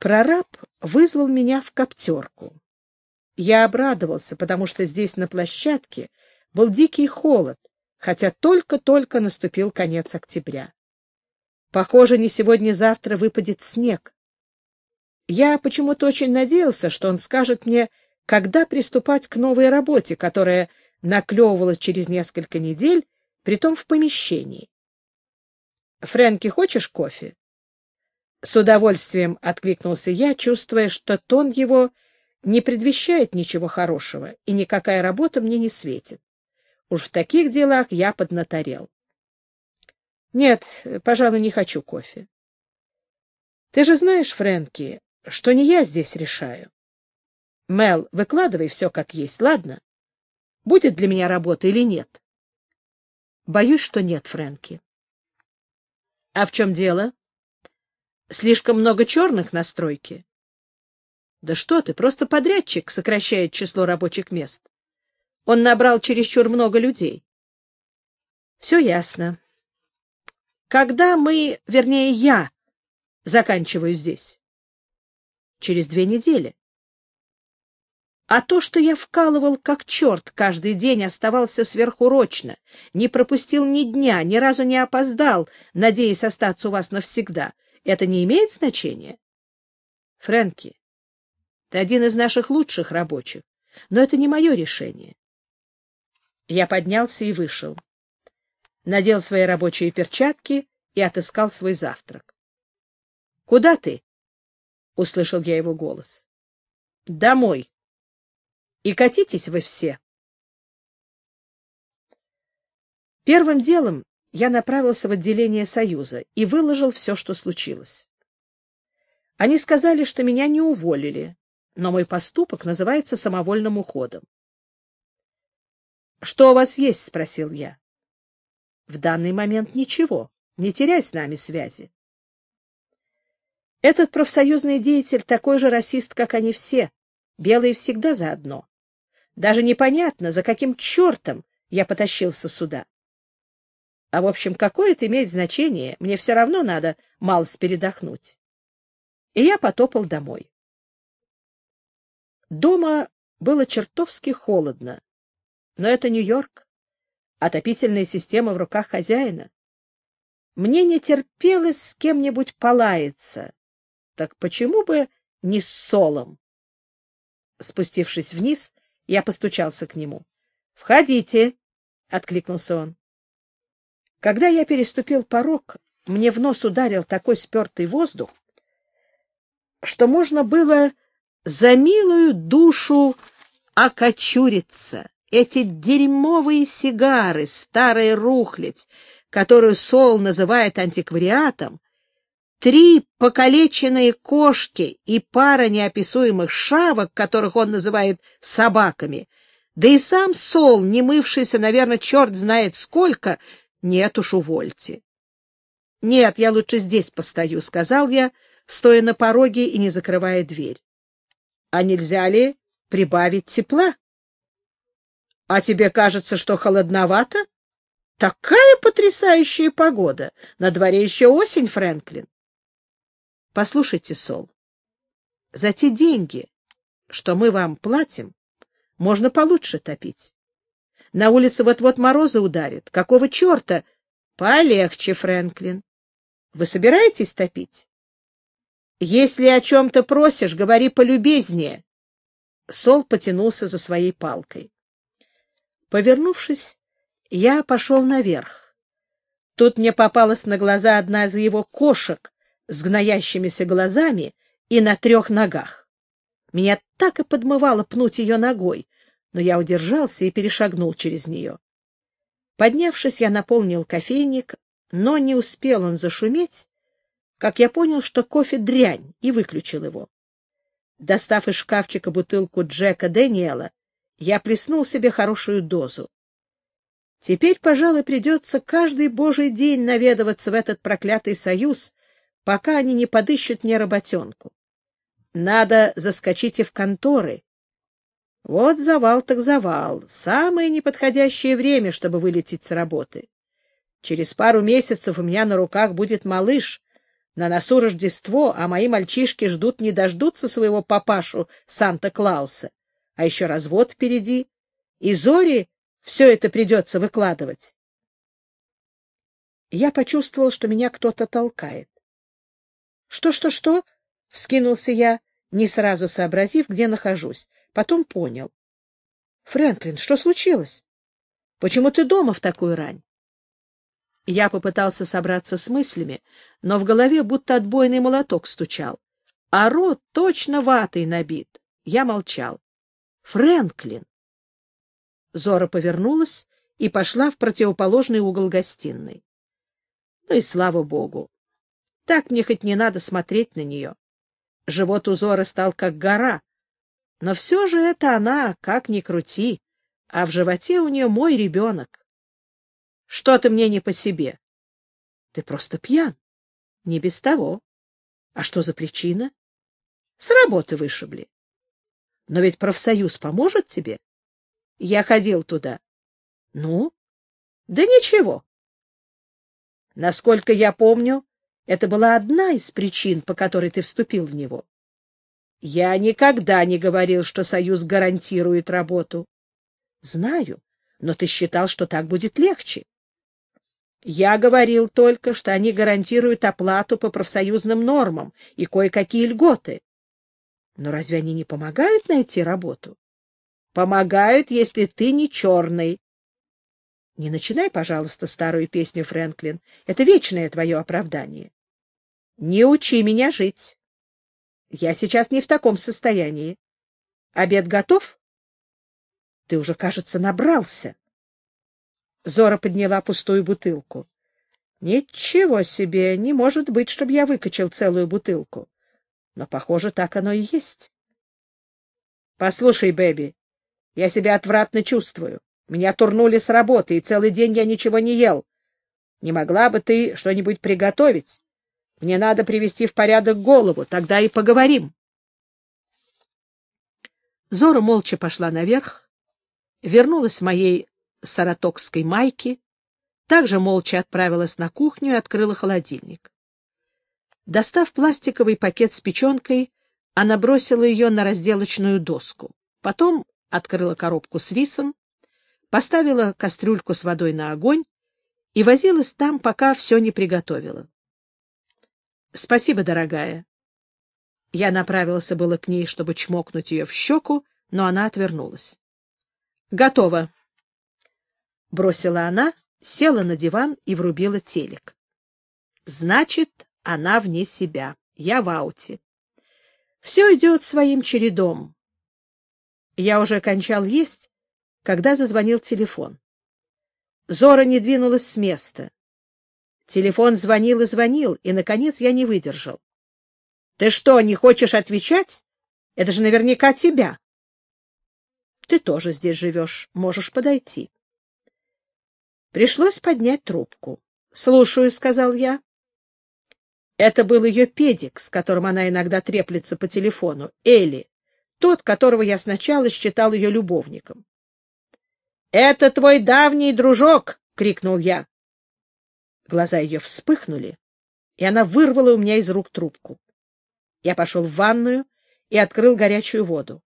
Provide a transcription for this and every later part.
Прораб вызвал меня в коптерку. Я обрадовался, потому что здесь, на площадке, был дикий холод, хотя только-только наступил конец октября. Похоже, не сегодня-завтра выпадет снег. Я почему-то очень надеялся, что он скажет мне, когда приступать к новой работе, которая наклевывалась через несколько недель, притом в помещении. — Фрэнки, хочешь кофе? С удовольствием откликнулся я, чувствуя, что тон его не предвещает ничего хорошего, и никакая работа мне не светит. Уж в таких делах я поднаторел. Нет, пожалуй, не хочу кофе. Ты же знаешь, Фрэнки, что не я здесь решаю. Мел, выкладывай все как есть, ладно? Будет для меня работа или нет? Боюсь, что нет, Фрэнки. А в чем дело? Слишком много черных на стройке? Да что ты, просто подрядчик сокращает число рабочих мест. Он набрал чересчур много людей. Все ясно. Когда мы, вернее, я, заканчиваю здесь? Через две недели. А то, что я вкалывал как черт каждый день, оставался сверхурочно, не пропустил ни дня, ни разу не опоздал, надеясь остаться у вас навсегда, это не имеет значения? Фрэнки, ты один из наших лучших рабочих, но это не мое решение. Я поднялся и вышел. Надел свои рабочие перчатки и отыскал свой завтрак. — Куда ты? — услышал я его голос. — Домой. И катитесь вы все. Первым делом я направился в отделение Союза и выложил все, что случилось. Они сказали, что меня не уволили, но мой поступок называется самовольным уходом. — Что у вас есть? — спросил я. — В данный момент ничего. Не теряй с нами связи. Этот профсоюзный деятель такой же расист, как они все. Белые всегда заодно. Даже непонятно, за каким чертом я потащился сюда. А, в общем, какое это имеет значение? Мне все равно надо малость передохнуть. И я потопал домой. Дома было чертовски холодно. Но это Нью-Йорк. Отопительная система в руках хозяина. Мне не терпелось с кем-нибудь полаяться. Так почему бы не с Солом? Спустившись вниз, я постучался к нему. — Входите, — откликнулся он. Когда я переступил порог, мне в нос ударил такой спертый воздух, что можно было за милую душу окочуриться. Эти дерьмовые сигары, старая рухлядь, которую Сол называет антиквариатом, три покалеченные кошки и пара неописуемых шавок, которых он называет собаками, да и сам Сол, не мывшийся, наверное, черт знает сколько, нет уж, увольте. — Нет, я лучше здесь постою, — сказал я, стоя на пороге и не закрывая дверь. — А нельзя ли прибавить тепла? — А тебе кажется, что холодновато? Такая потрясающая погода! На дворе еще осень, Фрэнклин. — Послушайте, Сол, за те деньги, что мы вам платим, можно получше топить. На улице вот-вот морозы ударят. Какого черта? Полегче, Фрэнклин. Вы собираетесь топить? Если о чем-то просишь, говори полюбезнее. Сол потянулся за своей палкой. Повернувшись, я пошел наверх. Тут мне попалась на глаза одна из его кошек с гноящимися глазами и на трех ногах. Меня так и подмывало пнуть ее ногой, но я удержался и перешагнул через нее. Поднявшись, я наполнил кофейник, но не успел он зашуметь, как я понял, что кофе дрянь, и выключил его. Достав из шкафчика бутылку Джека Дэниела, я плеснул себе хорошую дозу. Теперь, пожалуй, придется каждый божий день наведываться в этот проклятый союз, пока они не подыщут мне работенку. Надо заскочить и в конторы, вот завал так завал. Самое неподходящее время, чтобы вылететь с работы. Через пару месяцев у меня на руках будет малыш, На носу Рождество, а мои мальчишки ждут не дождутся своего папашу Санта-Клауса. А еще развод впереди. И Зори все это придется выкладывать. Я почувствовал, что меня кто-то толкает. «Что, что, что?» — вскинулся я, не сразу сообразив, где нахожусь. Потом понял. «Фрэнклин, что случилось? Почему ты дома в такую рань?» Я попытался собраться с мыслями, но в голове будто отбойный молоток стучал, а рот точно ватой набит. Я молчал. «Фрэнклин!» Зора повернулась и пошла в противоположный угол гостиной. Ну и слава богу. Так мне хоть не надо смотреть на нее. Живот у Зоры стал как гора, но все же это она, как ни крути, а в животе у нее мой ребенок. Что ты мне не по себе? Ты просто пьян. Не без того. А что за причина? С работы вышибли. Но ведь профсоюз поможет тебе? Я ходил туда. Ну? Да ничего. Насколько я помню, это была одна из причин, по которой ты вступил в него. Я никогда не говорил, что Союз гарантирует работу. Знаю, но ты считал, что так будет легче. Я говорил только, что они гарантируют оплату по профсоюзным нормам и кое-какие льготы. Но разве они не помогают найти работу? Помогают, если ты не черный. Не начинай, пожалуйста, старую песню, Фрэнклин. Это вечное твое оправдание. Не учи меня жить. Я сейчас не в таком состоянии. Обед готов? Ты уже, кажется, набрался. Зора подняла пустую бутылку. Ничего себе, не может быть, чтобы я выкачал целую бутылку. Но, похоже, так оно и есть. Послушай, Бэби, я себя отвратно чувствую. Меня турнули с работы, и целый день я ничего не ел. Не могла бы ты что-нибудь приготовить? Мне надо привести в порядок голову, тогда и поговорим. Зора молча пошла наверх, вернулась в моей саратокской майке, также молча отправилась на кухню и открыла холодильник. Достав пластиковый пакет с печенкой, она бросила ее на разделочную доску. Потом открыла коробку с рисом, поставила кастрюльку с водой на огонь и возилась там, пока все не приготовила. — Спасибо, дорогая. Я направился было к ней, чтобы чмокнуть ее в щеку, но она отвернулась. — Готово. Бросила она, села на диван и врубила телек. Значит, она вне себя. Я в ауте. Все идет своим чередом. Я уже кончал есть, когда зазвонил телефон. Зора не двинулась с места. Телефон звонил и звонил, и, наконец, я не выдержал. — Ты что, не хочешь отвечать? Это же наверняка тебя. — Ты тоже здесь живешь, можешь подойти. Пришлось поднять трубку. — Слушаю, — сказал я. Это был ее педик, с которым она иногда треплется по телефону, Элли, тот, которого я сначала считал ее любовником. — Это твой давний дружок! — крикнул я. Глаза ее вспыхнули, и она вырвала у меня из рук трубку. Я пошел в ванную и открыл горячую воду.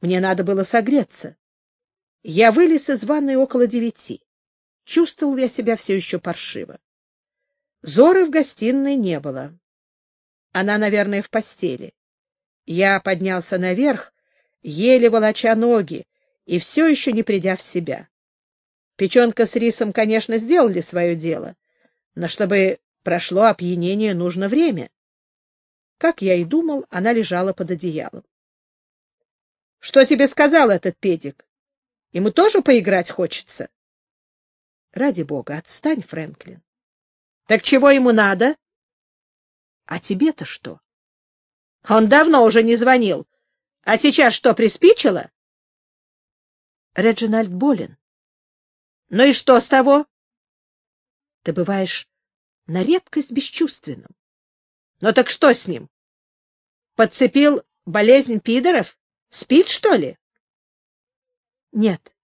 Мне надо было согреться. Я вылез из ванной около девяти. Чувствовал я себя все еще паршиво. Зоры в гостиной не было. Она, наверное, в постели. Я поднялся наверх, еле волоча ноги, и все еще не придя в себя. Печенка с рисом, конечно, сделали свое дело, но чтобы прошло опьянение, нужно время. Как я и думал, она лежала под одеялом. — Что тебе сказал этот педик? Ему тоже поиграть хочется? — Ради бога, отстань, Фрэнклин. — Так чего ему надо? — А тебе-то что? — Он давно уже не звонил. А сейчас что, приспичило? Реджинальд болен. — Ну и что с того? Ты бываешь на редкость бесчувственным. Ну так что с ним? Подцепил болезнь пидоров? Спит, что ли? Нет,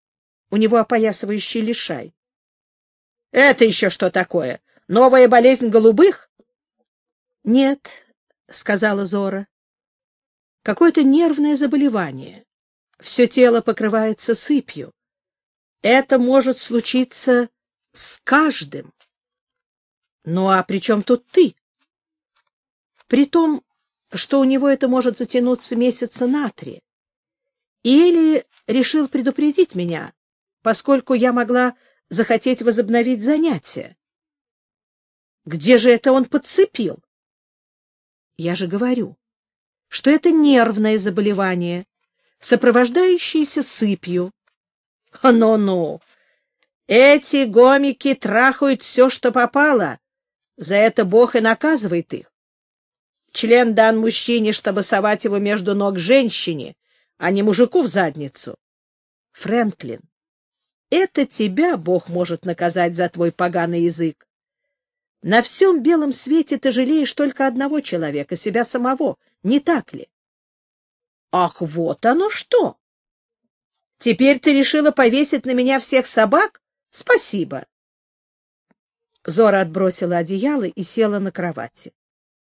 у него опоясывающий лишай. Это еще что такое? Новая болезнь голубых? Нет, — сказала Зора. — Какое-то нервное заболевание. Все тело покрывается сыпью. Это может случиться с каждым. Ну а при чем тут ты? При том, что у него это может затянуться месяца на три. Или решил предупредить меня, поскольку я могла захотеть возобновить занятия. Где же это он подцепил? Я же говорю, что это нервное заболевание, сопровождающееся сыпью. Ну-ну, эти гомики трахают все, что попало. За это Бог и наказывает их. Член дан мужчине, чтобы совать его между ног женщине, а не мужику в задницу. Фрэнклин, это тебя Бог может наказать за твой поганый язык. На всем белом свете ты жалеешь только одного человека, себя самого, не так ли? Ах, вот оно что! Теперь ты решила повесить на меня всех собак? Спасибо. Зора отбросила одеяло и села на кровати.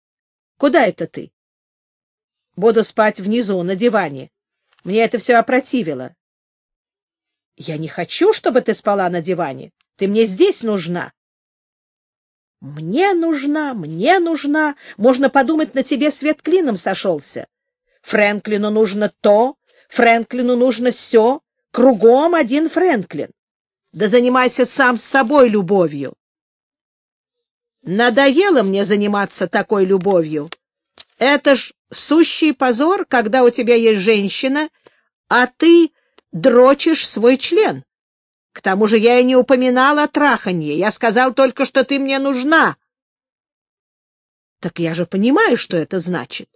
— Куда это ты? — Буду спать внизу, на диване. Мне это все опротивило. — Я не хочу, чтобы ты спала на диване. Ты мне здесь нужна. — Мне нужна, мне нужна. Можно подумать, на тебе свет клином сошелся. Фрэнклину нужно то, Фрэнклину нужно все. Кругом один Фрэнклин. Да занимайся сам с собой любовью. Надоело мне заниматься такой любовью. Это ж сущий позор, когда у тебя есть женщина, а ты дрочишь свой член. К тому же я и не упоминал о траханье. Я сказал только, что ты мне нужна. Так я же понимаю, что это значит.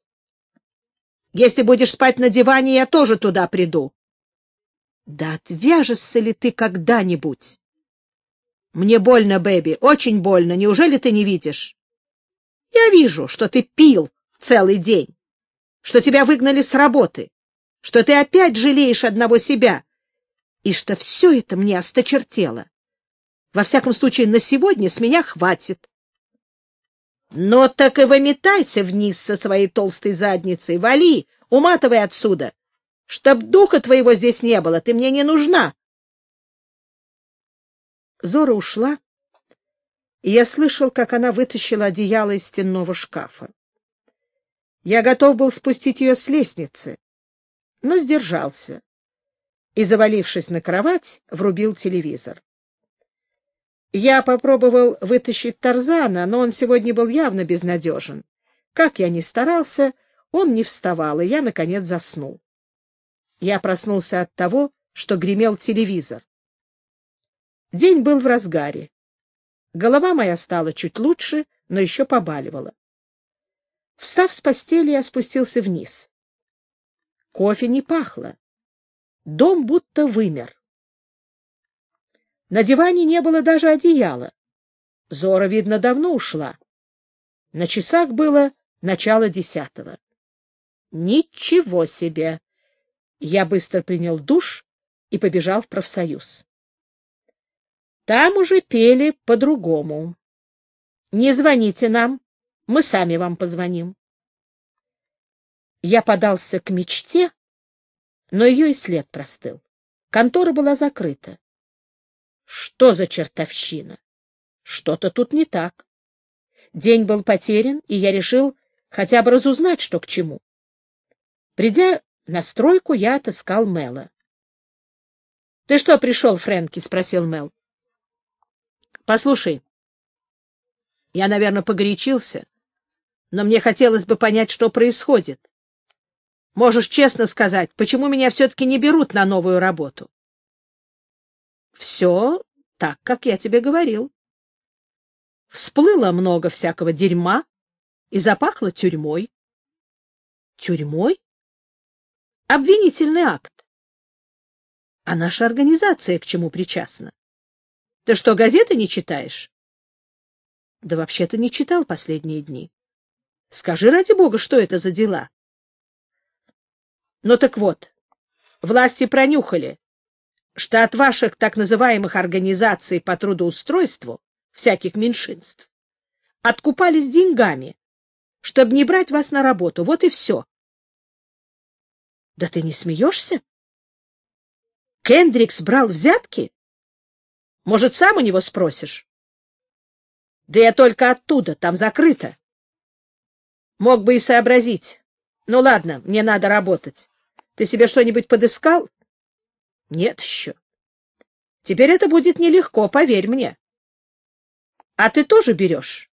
Если будешь спать на диване, я тоже туда приду. Да отвяжешься ли ты когда-нибудь? Мне больно, Бэби, очень больно. Неужели ты не видишь? Я вижу, что ты пил целый день, что тебя выгнали с работы, что ты опять жалеешь одного себя, и что все это мне осточертело. Во всяком случае, на сегодня с меня хватит. Но так и выметайся вниз со своей толстой задницей, вали, уматывай отсюда. Чтоб духа твоего здесь не было, ты мне не нужна. Зора ушла, и я слышал, как она вытащила одеяло из стенного шкафа. Я готов был спустить ее с лестницы, но сдержался и, завалившись на кровать, врубил телевизор. Я попробовал вытащить Тарзана, но он сегодня был явно безнадежен. Как я ни старался, он не вставал, и я, наконец, заснул. Я проснулся от того, что гремел телевизор. День был в разгаре. Голова моя стала чуть лучше, но еще побаливала. Встав с постели, я спустился вниз. Кофе не пахло. Дом будто вымер. На диване не было даже одеяла. Зора, видно, давно ушла. На часах было начало десятого. Ничего себе! Я быстро принял душ и побежал в профсоюз. Там уже пели по-другому. Не звоните нам, мы сами вам позвоним. Я подался к мечте, но ее и след простыл. Контора была закрыта. Что за чертовщина? Что-то тут не так. День был потерян, и я решил хотя бы разузнать, что к чему. Придя на стройку, я отыскал Мела. — Ты что пришел, Фрэнки? — спросил Мел. Послушай, я, наверное, погорячился, но мне хотелось бы понять, что происходит. Можешь честно сказать, почему меня все-таки не берут на новую работу? Все так, как я тебе говорил. Всплыло много всякого дерьма и запахло тюрьмой. Тюрьмой? Обвинительный акт. А наша организация к чему причастна? Ты что, газеты не читаешь? Да вообще-то не читал последние дни. Скажи, ради бога, что это за дела? Ну так вот, власти пронюхали, что от ваших так называемых организаций по трудоустройству всяких меньшинств откупались деньгами, чтобы не брать вас на работу. Вот и все. — Да ты не смеешься? Кендрикс брал взятки? Может, сам у него спросишь? Да я только оттуда, там закрыто. Мог бы и сообразить. Ну ладно, мне надо работать. Ты себе что-нибудь подыскал? Нет еще. Теперь это будет нелегко, поверь мне. А ты тоже берешь?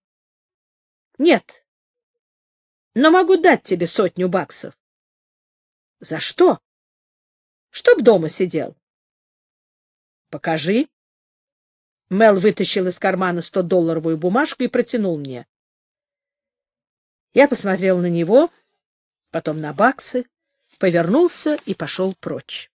Нет. Но могу дать тебе сотню баксов. За что? Чтоб дома сидел. Покажи. Мел вытащил из кармана сто-долларовую бумажку и протянул мне. Я посмотрел на него, потом на баксы, повернулся и пошел прочь.